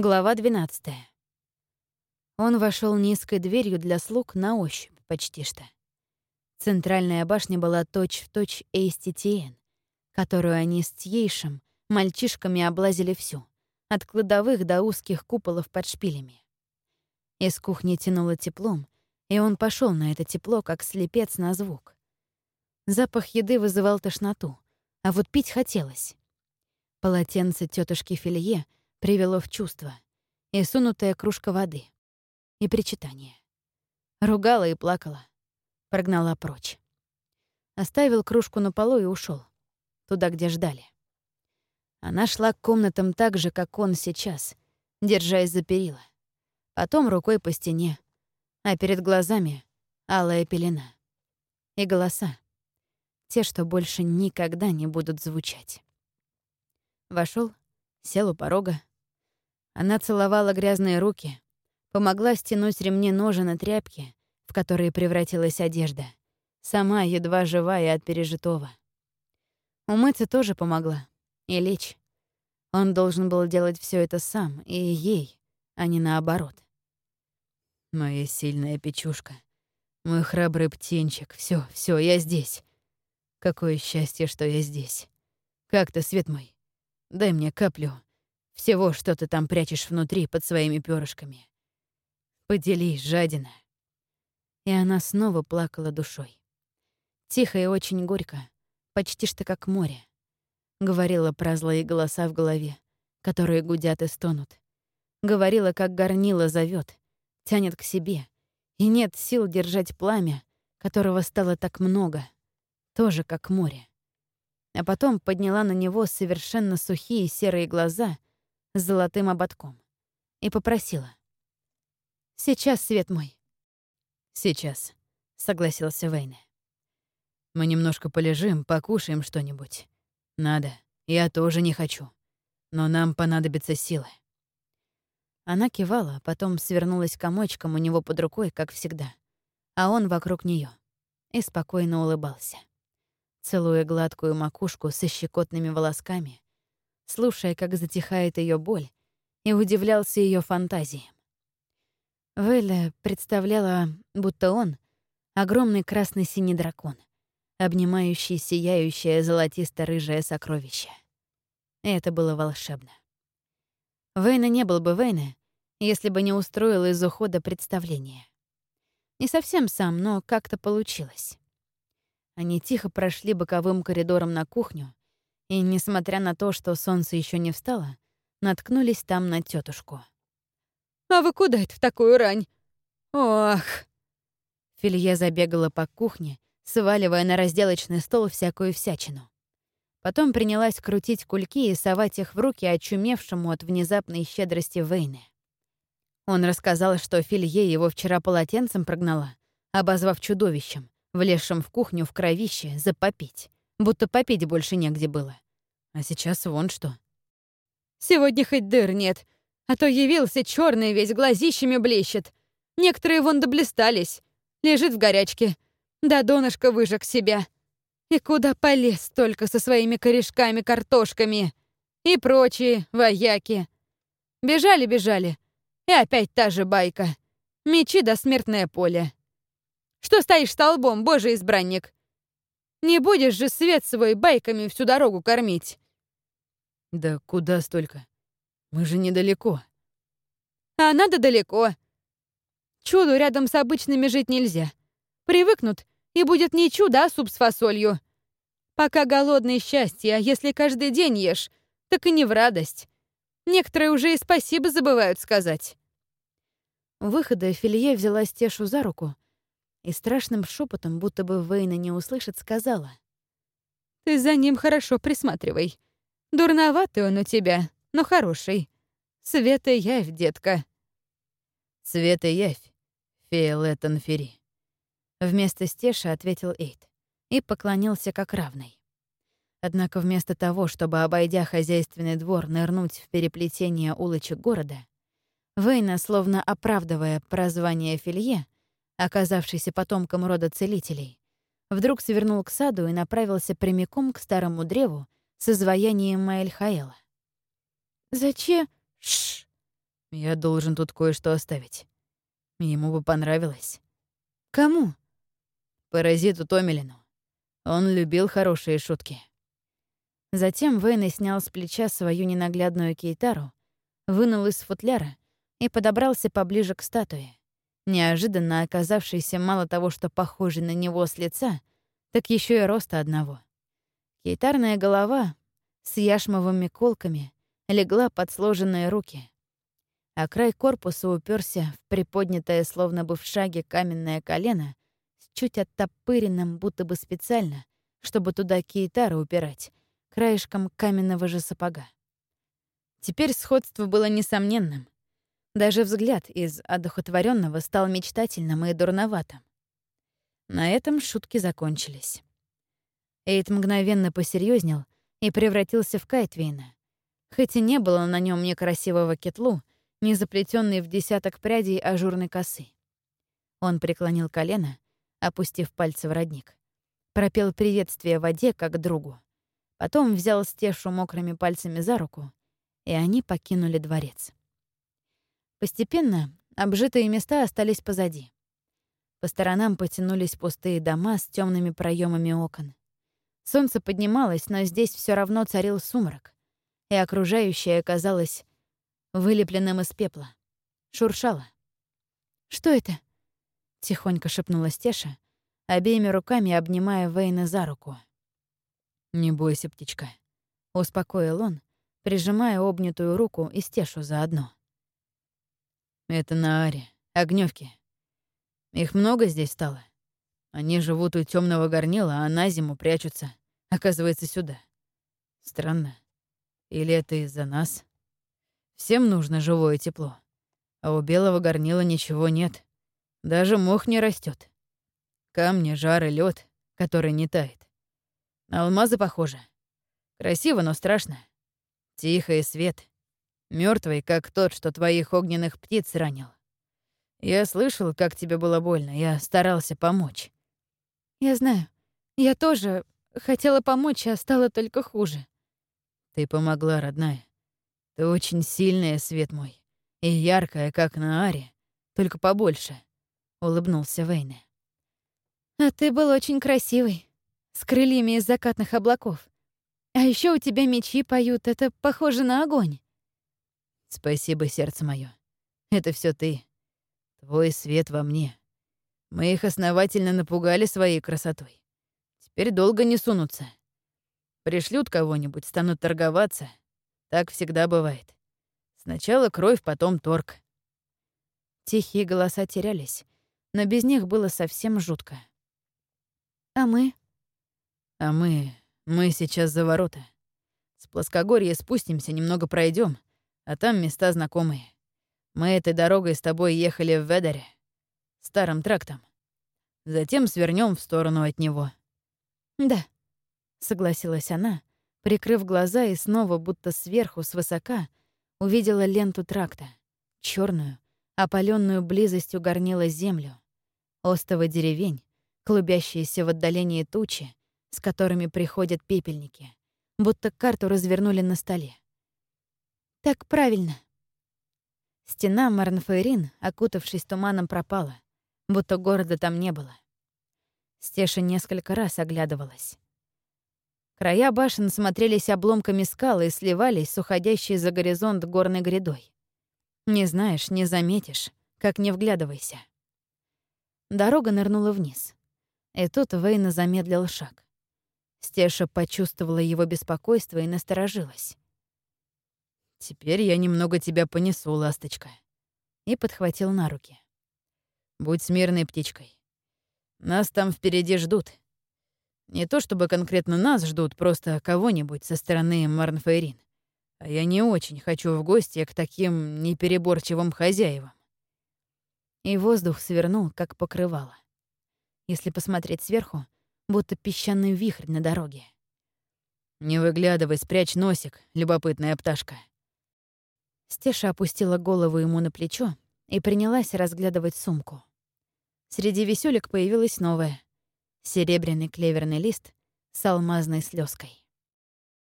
Глава 12. Он вошел низкой дверью для слуг на ощупь, почти что. Центральная башня была точь-в-точь Эйститиен, которую они с Тьейшем мальчишками облазили всю, от кладовых до узких куполов под шпилями. Из кухни тянуло теплом, и он пошел на это тепло, как слепец на звук. Запах еды вызывал тошноту, а вот пить хотелось. Полотенце тетушки Филье — привело в чувство, и сунутая кружка воды, и причитание. Ругала и плакала, прогнала прочь. Оставил кружку на полу и ушел туда, где ждали. Она шла к комнатам так же, как он сейчас, держась за перила. Потом рукой по стене, а перед глазами — алая пелена. И голоса. Те, что больше никогда не будут звучать. Вошел, сел у порога, она целовала грязные руки, помогла стянуть ремни ножа на тряпки, в которые превратилась одежда, сама едва живая от пережитого. Умыться тоже помогла. И лечь. Он должен был делать все это сам, и ей, а не наоборот. Моя сильная печушка. Мой храбрый птенчик. Все, все, я здесь. Какое счастье, что я здесь. Как ты, свет мой? Дай мне каплю всего, что ты там прячешь внутри под своими перышками. Поделись, жадина. И она снова плакала душой. Тихо и очень горько, почти что как море. Говорила про злые голоса в голове, которые гудят и стонут. Говорила, как горнила зовет, тянет к себе, и нет сил держать пламя, которого стало так много, тоже как море. А потом подняла на него совершенно сухие серые глаза с золотым ободком и попросила. «Сейчас, свет мой». «Сейчас», — согласился Вейне. «Мы немножко полежим, покушаем что-нибудь. Надо. Я тоже не хочу. Но нам понадобится силы». Она кивала, потом свернулась комочком у него под рукой, как всегда, а он вокруг нее и спокойно улыбался, целуя гладкую макушку со щекотными волосками слушая, как затихает ее боль, и удивлялся ее фантазиям. Веля представляла, будто он — огромный красный-синий дракон, обнимающий сияющее золотисто-рыжее сокровище. И это было волшебно. Вейна не был бы Вейна, если бы не устроил из ухода представление. Не совсем сам, но как-то получилось. Они тихо прошли боковым коридором на кухню, и, несмотря на то, что солнце еще не встало, наткнулись там на тетушку. «А вы куда это в такую рань? Ох!» Филье забегала по кухне, сваливая на разделочный стол всякую всячину. Потом принялась крутить кульки и совать их в руки очумевшему от внезапной щедрости Вейны. Он рассказал, что Филье его вчера полотенцем прогнала, обозвав чудовищем, влезшим в кухню в кровище, запопить будто попить больше негде было. А сейчас вон что. Сегодня хоть дыр нет, а то явился черный весь, глазищами блещет. Некоторые вон доблистались. Лежит в горячке. Да донышко выжег себя. И куда полез только со своими корешками-картошками. И прочие вояки. Бежали-бежали. И опять та же байка. Мечи до смертное поле. Что стоишь столбом, божий избранник? Не будешь же свет свой байками всю дорогу кормить. Да куда столько? Мы же недалеко. А надо далеко. Чуду рядом с обычными жить нельзя. Привыкнут, и будет не чудо, а суп с фасолью. Пока голодное счастье, а если каждый день ешь, так и не в радость. Некоторые уже и спасибо забывают сказать. выхода Филье взяла Стешу за руку — и страшным шепотом, будто бы Вейна не услышит, сказала. «Ты за ним хорошо присматривай. Дурноватый он у тебя, но хороший. Света явь, детка». «Света явь, фея Леттонфери», — вместо Стеша ответил Эйд и поклонился как равный. Однако вместо того, чтобы, обойдя хозяйственный двор, нырнуть в переплетение улочек города, Вейна, словно оправдывая прозвание Филье, оказавшийся потомком рода целителей, вдруг свернул к саду и направился прямиком к старому древу с изваянием Маэльхаэла. «Зачем?» Шш! Я должен тут кое-что оставить. Ему бы понравилось. Кому? Паразиту Томилину. Он любил хорошие шутки. Затем Вейн снял с плеча свою ненаглядную кейтару, вынул из футляра и подобрался поближе к статуе, неожиданно оказавшейся мало того, что похожей на него с лица, так еще и роста одного. Кейтарная голова с яшмовыми колками легла под сложенные руки, а край корпуса уперся в приподнятое, словно бы в шаге, каменное колено с чуть оттопыренным, будто бы специально, чтобы туда кейтара упирать, краешком каменного же сапога. Теперь сходство было несомненным. Даже взгляд из одухотворенного стал мечтательным и дурноватым. На этом шутки закончились. Эйд мгновенно посерьезнел и превратился в Кайтвейна. Хоть и не было на нем ни красивого кетлу, ни заплетенной в десяток прядей ажурной косы. Он преклонил колено, опустив пальцы в родник. Пропел приветствие воде как другу. Потом взял Стешу мокрыми пальцами за руку, и они покинули дворец. Постепенно обжитые места остались позади. По сторонам потянулись пустые дома с темными проемами окон. Солнце поднималось, но здесь все равно царил сумрак, и окружающее казалось вылепленным из пепла. Шуршало. «Что это?» — тихонько шепнула Стеша, обеими руками обнимая Вейна за руку. «Не бойся, птичка», — успокоил он, прижимая обнятую руку и стешу заодно. «Это на Аре, огнёвки. Их много здесь стало. Они живут у темного горнила, а на зиму прячутся, оказывается, сюда. Странно. Или это из-за нас? Всем нужно живое тепло. А у белого горнила ничего нет. Даже мох не растет. Камни, жар и лед, который не тает. Алмазы похоже. Красиво, но страшно. Тихо и свет. Мертвый, как тот, что твоих огненных птиц ранил. Я слышал, как тебе было больно. Я старался помочь. Я знаю. Я тоже хотела помочь, а стало только хуже. Ты помогла, родная. Ты очень сильная, свет мой. И яркая, как на Аре. Только побольше. Улыбнулся Вейне. А ты был очень красивый с крыльями из закатных облаков. А еще у тебя мечи поют, это похоже на огонь. Спасибо, сердце мое. Это все ты. Твой свет во мне. Мы их основательно напугали своей красотой. Теперь долго не сунутся. Пришлют кого-нибудь, станут торговаться. Так всегда бывает. Сначала кровь, потом торг. Тихие голоса терялись, но без них было совсем жутко. «А мы?» А мы... мы сейчас за ворота. С плоскогорья спустимся, немного пройдем, а там места знакомые. Мы этой дорогой с тобой ехали в Ведере, старым трактом. Затем свернем в сторону от него. Да, согласилась она, прикрыв глаза и снова, будто сверху, свысока, увидела ленту тракта, черную, опаленную близостью горнила землю, остовы деревень, клубящиеся в отдалении тучи, с которыми приходят пепельники, будто карту развернули на столе. «Так правильно». Стена Марнфейрин, окутавшись туманом, пропала, будто города там не было. Стеша несколько раз оглядывалась. Края башен смотрелись обломками скал и сливались с уходящей за горизонт горной грядой. Не знаешь, не заметишь, как не вглядывайся. Дорога нырнула вниз. И тут Вейна замедлил шаг. Стеша почувствовала его беспокойство и насторожилась. «Теперь я немного тебя понесу, ласточка», и подхватил на руки. «Будь смирной птичкой. Нас там впереди ждут. Не то чтобы конкретно нас ждут, просто кого-нибудь со стороны Марнфейрин. А я не очень хочу в гости к таким непереборчивым хозяевам». И воздух свернул, как покрывало. Если посмотреть сверху, будто песчаный вихрь на дороге. «Не выглядывай, спрячь носик, любопытная пташка». Стеша опустила голову ему на плечо и принялась разглядывать сумку. Среди веселек появилась новая — серебряный клеверный лист с алмазной слезкой.